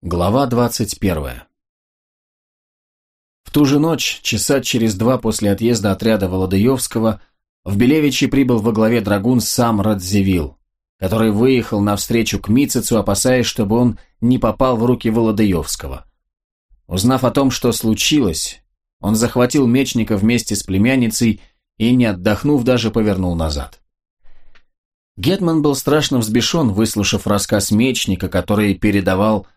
Глава 21 В ту же ночь, часа через два после отъезда отряда Володаевского, в Белевичи прибыл во главе драгун сам Радзивилл, который выехал навстречу к Мицецу, опасаясь, чтобы он не попал в руки Володаевского. Узнав о том, что случилось, он захватил мечника вместе с племянницей и, не отдохнув, даже повернул назад. Гетман был страшно взбешен, выслушав рассказ мечника, который передавал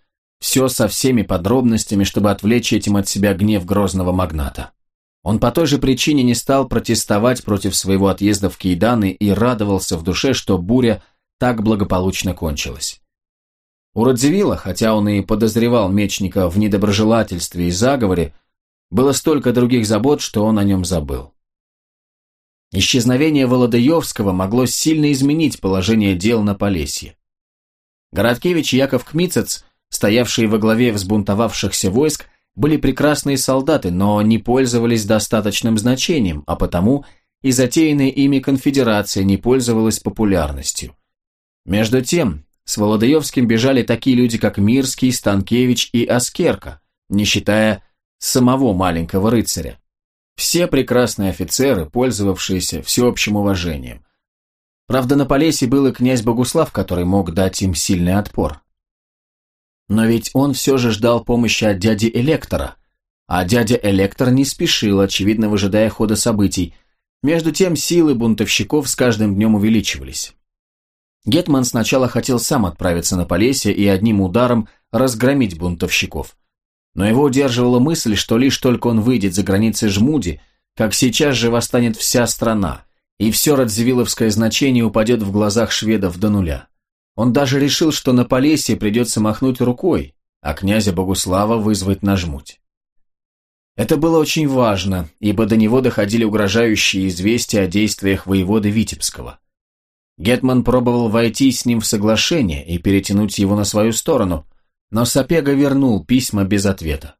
все со всеми подробностями, чтобы отвлечь этим от себя гнев грозного магната. Он по той же причине не стал протестовать против своего отъезда в Кейданы и радовался в душе, что буря так благополучно кончилась. У Радзивилла, хотя он и подозревал мечника в недоброжелательстве и заговоре, было столько других забот, что он о нем забыл. Исчезновение Володаевского могло сильно изменить положение дел на Полесье. Городкевич Яков Кмицец стоявшие во главе взбунтовавшихся войск, были прекрасные солдаты, но не пользовались достаточным значением, а потому и затеянная ими конфедерация не пользовалась популярностью. Между тем, с Володаевским бежали такие люди, как Мирский, Станкевич и Аскерка, не считая самого маленького рыцаря. Все прекрасные офицеры, пользовавшиеся всеобщим уважением. Правда, на Полесье был и князь Богуслав, который мог дать им сильный отпор. Но ведь он все же ждал помощи от дяди Электора. А дядя Электор не спешил, очевидно выжидая хода событий. Между тем силы бунтовщиков с каждым днем увеличивались. Гетман сначала хотел сам отправиться на Полесье и одним ударом разгромить бунтовщиков. Но его удерживала мысль, что лишь только он выйдет за границы Жмуди, как сейчас же восстанет вся страна, и все радзивилловское значение упадет в глазах шведов до нуля. Он даже решил, что на Полесье придется махнуть рукой, а князя Богуслава вызвать на жмуть. Это было очень важно, ибо до него доходили угрожающие известия о действиях воеводы Витебского. Гетман пробовал войти с ним в соглашение и перетянуть его на свою сторону, но Сапега вернул письма без ответа.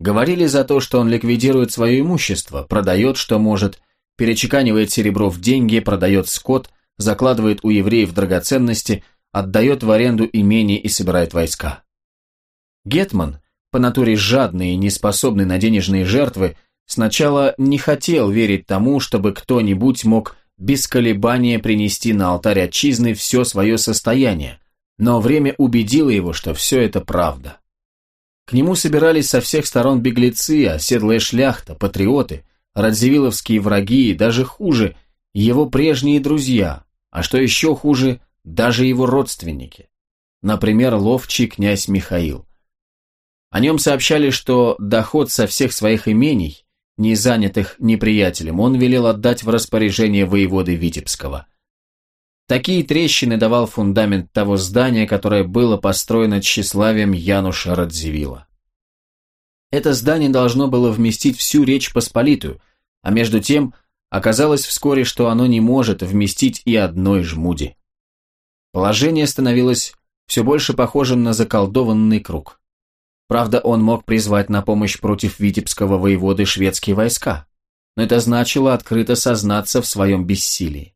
Говорили за то, что он ликвидирует свое имущество, продает, что может, перечеканивает серебро в деньги, продает скот, закладывает у евреев драгоценности, отдает в аренду имение и собирает войска. Гетман, по натуре жадный и неспособный на денежные жертвы, сначала не хотел верить тому, чтобы кто-нибудь мог без колебания принести на алтарь отчизны все свое состояние, но время убедило его, что все это правда. К нему собирались со всех сторон беглецы, оседлая шляхта, патриоты, радзивилловские враги и даже хуже, его прежние друзья, а что еще хуже, даже его родственники. Например, ловчий князь Михаил. О нем сообщали, что доход со всех своих имений, не занятых неприятелем, он велел отдать в распоряжение воеводы Витебского. Такие трещины давал фундамент того здания, которое было построено тщеславием Януша Радзивилла. Это здание должно было вместить всю Речь Посполитую, а между тем Оказалось вскоре, что оно не может вместить и одной жмуди. Положение становилось все больше похожим на заколдованный круг. Правда, он мог призвать на помощь против витебского воеводы шведские войска, но это значило открыто сознаться в своем бессилии.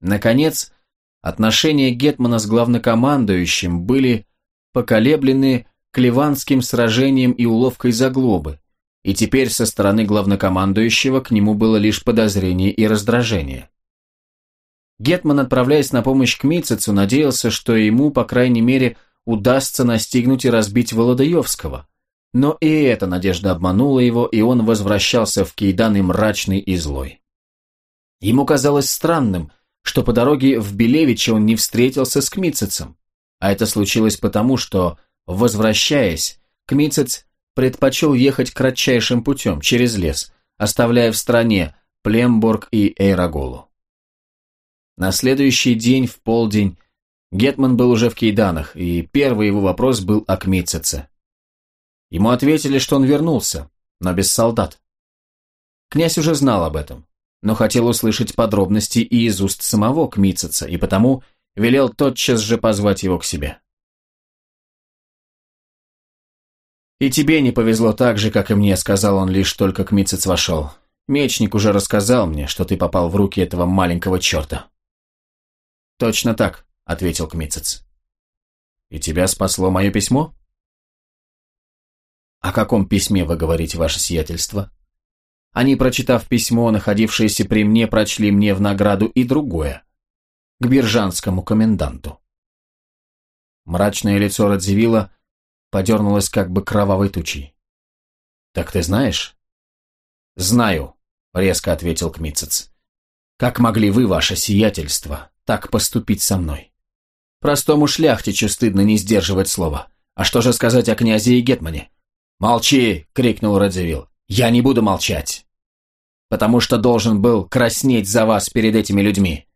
Наконец, отношения Гетмана с главнокомандующим были поколеблены Клеванским сражением и уловкой Заглобы, и теперь со стороны главнокомандующего к нему было лишь подозрение и раздражение. Гетман, отправляясь на помощь к Мицецу, надеялся, что ему, по крайней мере, удастся настигнуть и разбить Володаевского. Но и эта надежда обманула его, и он возвращался в Кейдан и мрачный и злой. Ему казалось странным, что по дороге в Белевиче он не встретился с Кмицецем, а это случилось потому, что, возвращаясь, Кмицец предпочел ехать кратчайшим путем, через лес, оставляя в стране Племборг и Эйраголу. На следующий день в полдень Гетман был уже в Кейданах, и первый его вопрос был о Кмитцеце. Ему ответили, что он вернулся, но без солдат. Князь уже знал об этом, но хотел услышать подробности и из уст самого Кмитцеца, и потому велел тотчас же позвать его к себе. «И тебе не повезло так же, как и мне», — сказал он, лишь только Кмицец вошел. «Мечник уже рассказал мне, что ты попал в руки этого маленького черта». «Точно так», — ответил Кмицец. «И тебя спасло мое письмо?» «О каком письме вы говорите, ваше сиятельство?» Они, прочитав письмо, находившееся при мне, прочли мне в награду и другое. К биржанскому коменданту. Мрачное лицо Радзивилла подернулось как бы кровавой тучей. «Так ты знаешь?» «Знаю», — резко ответил Кмицец. «Как могли вы, ваше сиятельство, так поступить со мной? Простому шляхтичу стыдно не сдерживать слова. А что же сказать о князе и гетмане?» «Молчи!» — крикнул Радзивилл. «Я не буду молчать!» «Потому что должен был краснеть за вас перед этими людьми.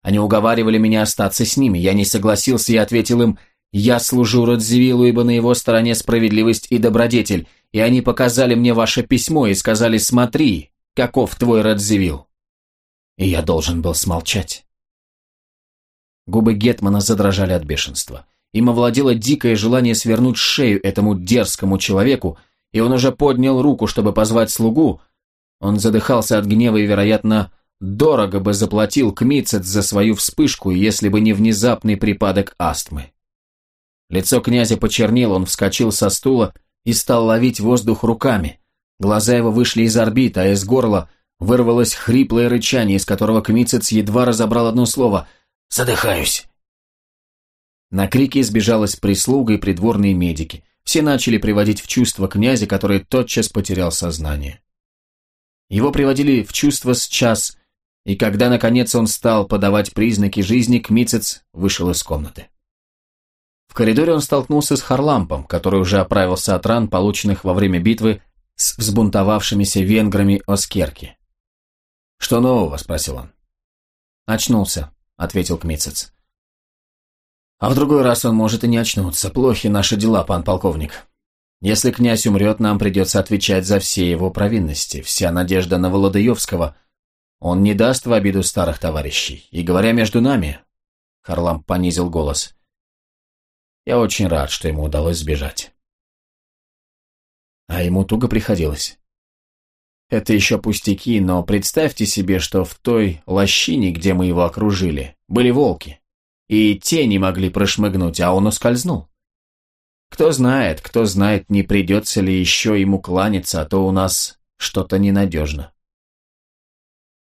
Они уговаривали меня остаться с ними. Я не согласился и ответил им, «Я служу Радзивиллу, ибо на его стороне справедливость и добродетель, и они показали мне ваше письмо и сказали, смотри, каков твой Радзивилл». И я должен был смолчать. Губы Гетмана задрожали от бешенства. Им овладело дикое желание свернуть шею этому дерзкому человеку, и он уже поднял руку, чтобы позвать слугу. Он задыхался от гнева и, вероятно, дорого бы заплатил Кмицет за свою вспышку, если бы не внезапный припадок астмы. Лицо князя почернело, он вскочил со стула и стал ловить воздух руками. Глаза его вышли из орбит, а из горла вырвалось хриплое рычание, из которого Кмицец едва разобрал одно слово «Задыхаюсь». На крики сбежалась прислуга и придворные медики. Все начали приводить в чувство князя, который тотчас потерял сознание. Его приводили в чувство с час, и когда, наконец, он стал подавать признаки жизни, Кмицец вышел из комнаты. Коридоре он столкнулся с Харлампом, который уже оправился от ран, полученных во время битвы с взбунтовавшимися венграми Оскерки. «Что нового?» – спросил он. «Очнулся», – ответил Кмицец. А в другой раз он может и не очнуться. Плохи наши дела, пан полковник. Если князь умрет, нам придется отвечать за все его провинности. Вся надежда на Володаевского. Он не даст в обиду старых товарищей. И говоря между нами, Харлам понизил голос, я очень рад, что ему удалось сбежать. А ему туго приходилось. Это еще пустяки, но представьте себе, что в той лощине, где мы его окружили, были волки и те не могли прошмыгнуть, а он ускользнул. Кто знает, кто знает, не придется ли еще ему кланяться, а то у нас что-то ненадежно.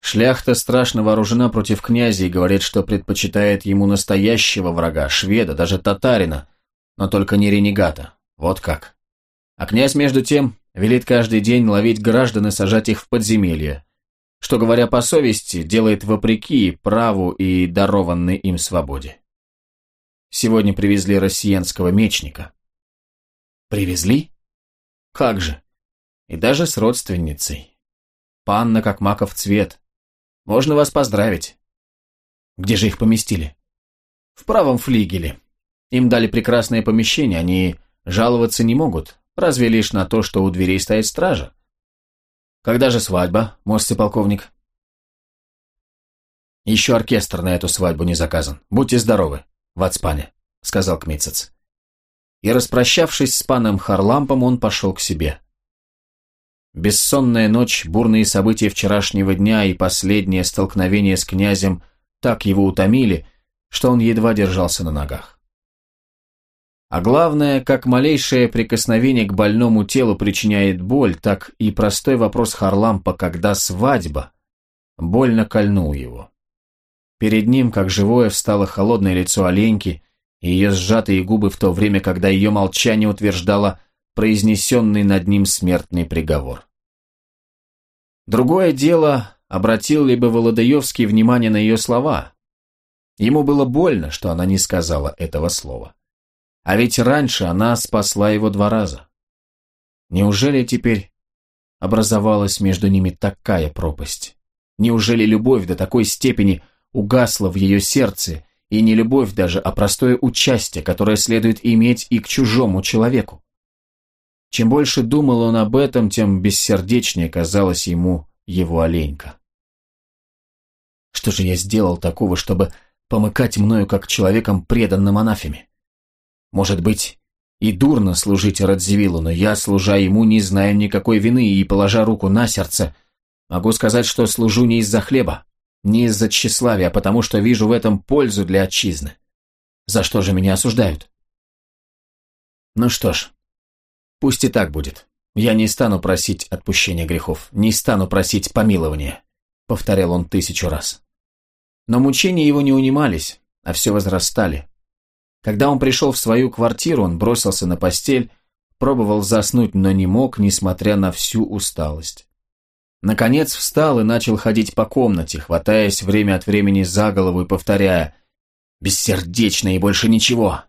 Шляхта страшно вооружена против князя и говорит, что предпочитает ему настоящего врага, шведа, даже татарина, но только не ренегата. Вот как. А князь, между тем, велит каждый день ловить граждан и сажать их в подземелье, что, говоря по совести, делает вопреки праву и дарованной им свободе. Сегодня привезли россиянского мечника. Привезли? Как же? И даже с родственницей. Панна как маков цвет. Можно вас поздравить. Где же их поместили? В правом флигеле. Им дали прекрасное помещение, они жаловаться не могут, разве лишь на то, что у дверей стоит стража. Когда же свадьба, можете, полковник? Еще оркестр на эту свадьбу не заказан. Будьте здоровы, Вацпане, сказал Кмитцец. И распрощавшись с паном Харлампом, он пошел к себе. Бессонная ночь, бурные события вчерашнего дня и последнее столкновение с князем так его утомили, что он едва держался на ногах. А главное, как малейшее прикосновение к больному телу причиняет боль, так и простой вопрос Харлампа, когда свадьба, больно кольнул его. Перед ним, как живое, встало холодное лицо оленьки, и ее сжатые губы в то время, когда ее молчание утверждало произнесенный над ним смертный приговор. Другое дело, обратил ли бы Володаевский внимание на ее слова. Ему было больно, что она не сказала этого слова. А ведь раньше она спасла его два раза. Неужели теперь образовалась между ними такая пропасть? Неужели любовь до такой степени угасла в ее сердце, и не любовь даже, а простое участие, которое следует иметь и к чужому человеку? Чем больше думал он об этом, тем бессердечнее казалась ему его оленька. Что же я сделал такого, чтобы помыкать мною как человеком преданным анафеме? Может быть, и дурно служить Радзивиллу, но я, служа ему, не знаю никакой вины и, положа руку на сердце, могу сказать, что служу не из-за хлеба, не из-за тщеславия, а потому что вижу в этом пользу для отчизны. За что же меня осуждают? Ну что ж, пусть и так будет. «Я не стану просить отпущения грехов, не стану просить помилования», — повторял он тысячу раз. Но мучения его не унимались, а все возрастали. Когда он пришел в свою квартиру, он бросился на постель, пробовал заснуть, но не мог, несмотря на всю усталость. Наконец встал и начал ходить по комнате, хватаясь время от времени за голову и повторяя «Бессердечно и больше ничего!»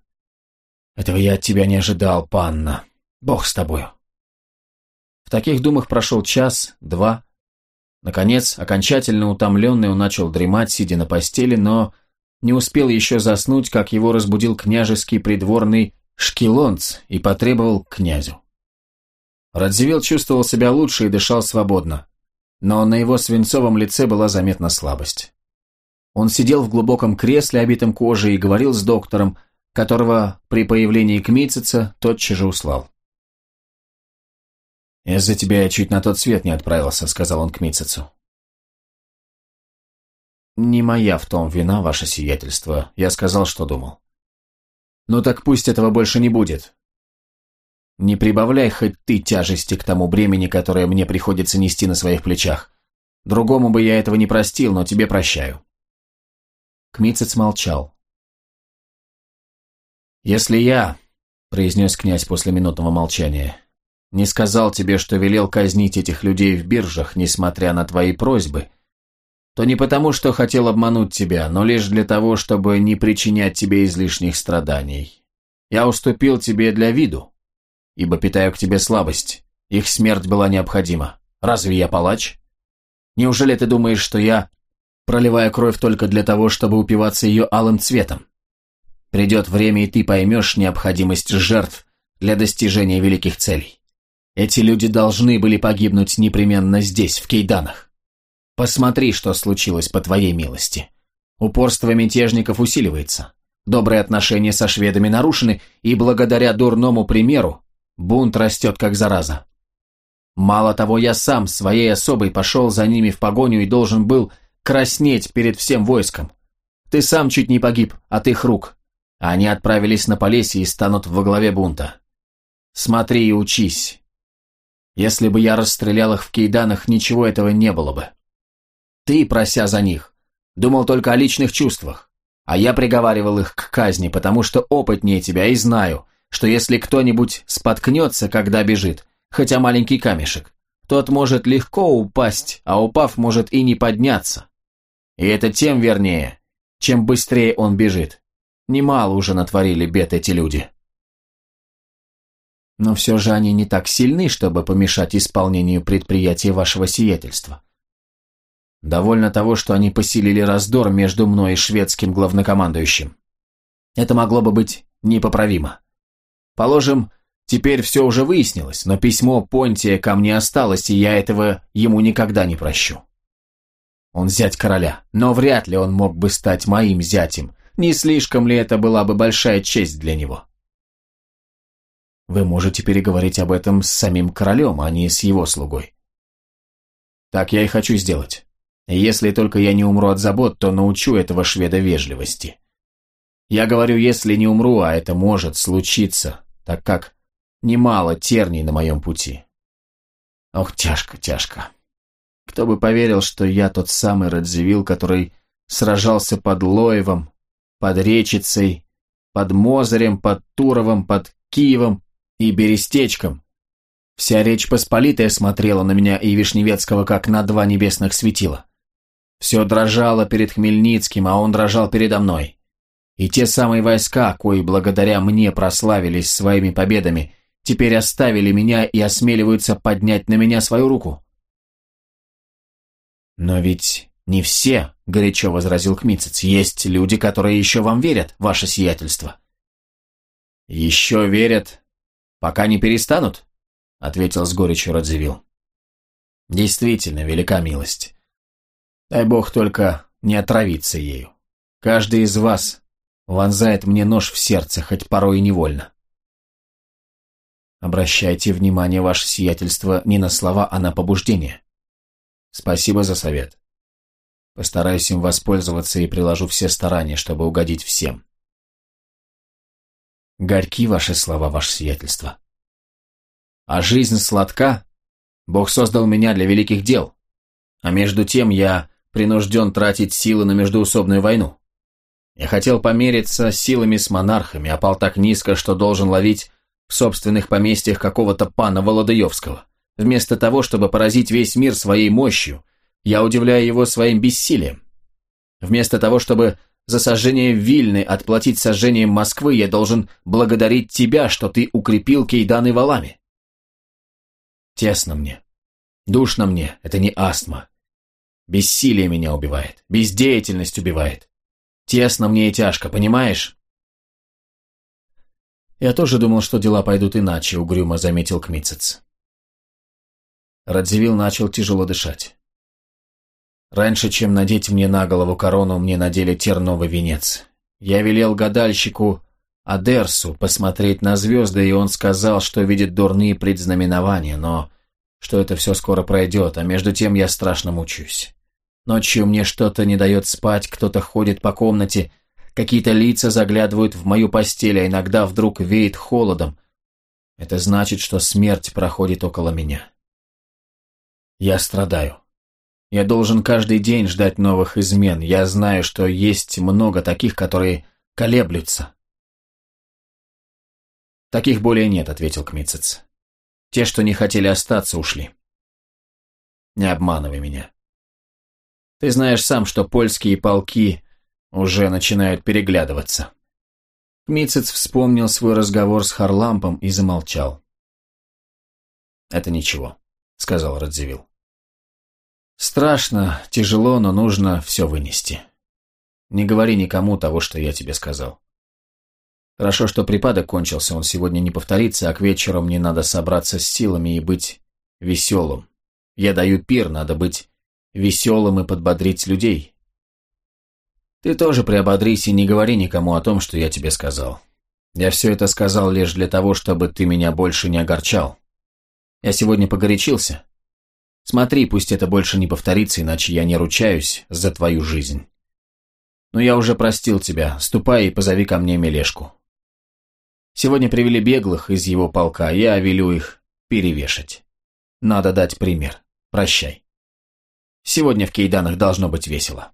«Этого я от тебя не ожидал, панна. Бог с тобою!» В таких думах прошел час, два. Наконец, окончательно утомленный, он начал дремать, сидя на постели, но не успел еще заснуть, как его разбудил княжеский придворный Шкилонц и потребовал к князю. Радзивилл чувствовал себя лучше и дышал свободно, но на его свинцовом лице была заметна слабость. Он сидел в глубоком кресле, обитом кожей, и говорил с доктором, которого при появлении Кмитцица тотчас же услал. «Из-за тебя я чуть на тот свет не отправился», — сказал он Кмитцицу. «Не моя в том вина, ваше сиятельство. Я сказал, что думал». «Ну так пусть этого больше не будет. Не прибавляй хоть ты тяжести к тому бремени, которое мне приходится нести на своих плечах. Другому бы я этого не простил, но тебе прощаю». Кмицец молчал. «Если я, — произнес князь после минутного молчания, — не сказал тебе, что велел казнить этих людей в биржах, несмотря на твои просьбы, — то не потому, что хотел обмануть тебя, но лишь для того, чтобы не причинять тебе излишних страданий. Я уступил тебе для виду, ибо питаю к тебе слабость. Их смерть была необходима. Разве я палач? Неужели ты думаешь, что я проливаю кровь только для того, чтобы упиваться ее алым цветом? Придет время, и ты поймешь необходимость жертв для достижения великих целей. Эти люди должны были погибнуть непременно здесь, в Кейданах. Посмотри, что случилось по твоей милости. Упорство мятежников усиливается. Добрые отношения со шведами нарушены, и благодаря дурному примеру бунт растет как зараза. Мало того, я сам своей особой пошел за ними в погоню и должен был краснеть перед всем войском. Ты сам чуть не погиб от их рук. Они отправились на Полесье и станут во главе бунта. Смотри и учись. Если бы я расстрелял их в кейданах, ничего этого не было бы. Ты, прося за них, думал только о личных чувствах, а я приговаривал их к казни, потому что опытнее тебя и знаю, что если кто-нибудь споткнется, когда бежит, хотя маленький камешек, тот может легко упасть, а упав, может и не подняться. И это тем вернее, чем быстрее он бежит. Немало уже натворили бед эти люди. Но все же они не так сильны, чтобы помешать исполнению предприятия вашего сиятельства. Довольно того, что они поселили раздор между мной и шведским главнокомандующим. Это могло бы быть непоправимо. Положим, теперь все уже выяснилось, но письмо Понтия ко мне осталось, и я этого ему никогда не прощу. Он зять короля, но вряд ли он мог бы стать моим зятем. Не слишком ли это была бы большая честь для него? Вы можете переговорить об этом с самим королем, а не с его слугой. Так я и хочу сделать. Если только я не умру от забот, то научу этого шведа вежливости. Я говорю, если не умру, а это может случиться, так как немало терний на моем пути. Ох, тяжко, тяжко. Кто бы поверил, что я тот самый Радзивилл, который сражался под Лоевом, под Речицей, под Мозырем, под Туровом, под Киевом и Берестечком. Вся Речь Посполитая смотрела на меня и Вишневецкого, как на два небесных светила. Все дрожало перед Хмельницким, а он дрожал передо мной. И те самые войска, кои благодаря мне прославились своими победами, теперь оставили меня и осмеливаются поднять на меня свою руку. «Но ведь не все», — горячо возразил Кмицец, — «есть люди, которые еще вам верят, ваше сиятельство». «Еще верят, пока не перестанут?» — ответил с горечью Радзивилл. «Действительно, велика милость. Дай бог только не отравиться ею. Каждый из вас вонзает мне нож в сердце, хоть порой и невольно. Обращайте внимание, ваше сиятельство, не на слова, а на побуждение. Спасибо за совет. Постараюсь им воспользоваться и приложу все старания, чтобы угодить всем. Горьки ваши слова, ваше сиятельство. А жизнь сладка. Бог создал меня для великих дел. А между тем я принужден тратить силы на междуусобную войну. Я хотел помериться силами с монархами, а пал так низко, что должен ловить в собственных поместьях какого-то пана Володаевского. Вместо того, чтобы поразить весь мир своей мощью, я удивляю его своим бессилием. Вместо того, чтобы за сожжение Вильны отплатить сожжением Москвы, я должен благодарить тебя, что ты укрепил Кейданы валами. Тесно мне. Душно мне. Это не астма. Бессилие меня убивает. Бездеятельность убивает. Тесно мне и тяжко, понимаешь? Я тоже думал, что дела пойдут иначе, угрюмо заметил Кмицец. Радзивилл начал тяжело дышать. Раньше, чем надеть мне на голову корону, мне надели терновый венец. Я велел гадальщику Адерсу посмотреть на звезды, и он сказал, что видит дурные предзнаменования, но что это все скоро пройдет, а между тем я страшно мучаюсь. Ночью мне что-то не дает спать, кто-то ходит по комнате, какие-то лица заглядывают в мою постель, а иногда вдруг веет холодом. Это значит, что смерть проходит около меня. Я страдаю. Я должен каждый день ждать новых измен. Я знаю, что есть много таких, которые колеблются. Таких более нет, ответил Кмицец. Те, что не хотели остаться, ушли. Не обманывай меня. Ты знаешь сам, что польские полки уже начинают переглядываться. Кмицец вспомнил свой разговор с Харлампом и замолчал. «Это ничего», — сказал Радзивилл. «Страшно, тяжело, но нужно все вынести. Не говори никому того, что я тебе сказал. Хорошо, что припадок кончился, он сегодня не повторится, а к вечеру мне надо собраться с силами и быть веселым. Я даю пир, надо быть веселым и подбодрить людей. Ты тоже приободрись и не говори никому о том, что я тебе сказал. Я все это сказал лишь для того, чтобы ты меня больше не огорчал. Я сегодня погорячился. Смотри, пусть это больше не повторится, иначе я не ручаюсь за твою жизнь. Но я уже простил тебя, ступай и позови ко мне Мелешку. Сегодня привели беглых из его полка, я велю их перевешать. Надо дать пример. Прощай. Сегодня в Кейданах должно быть весело.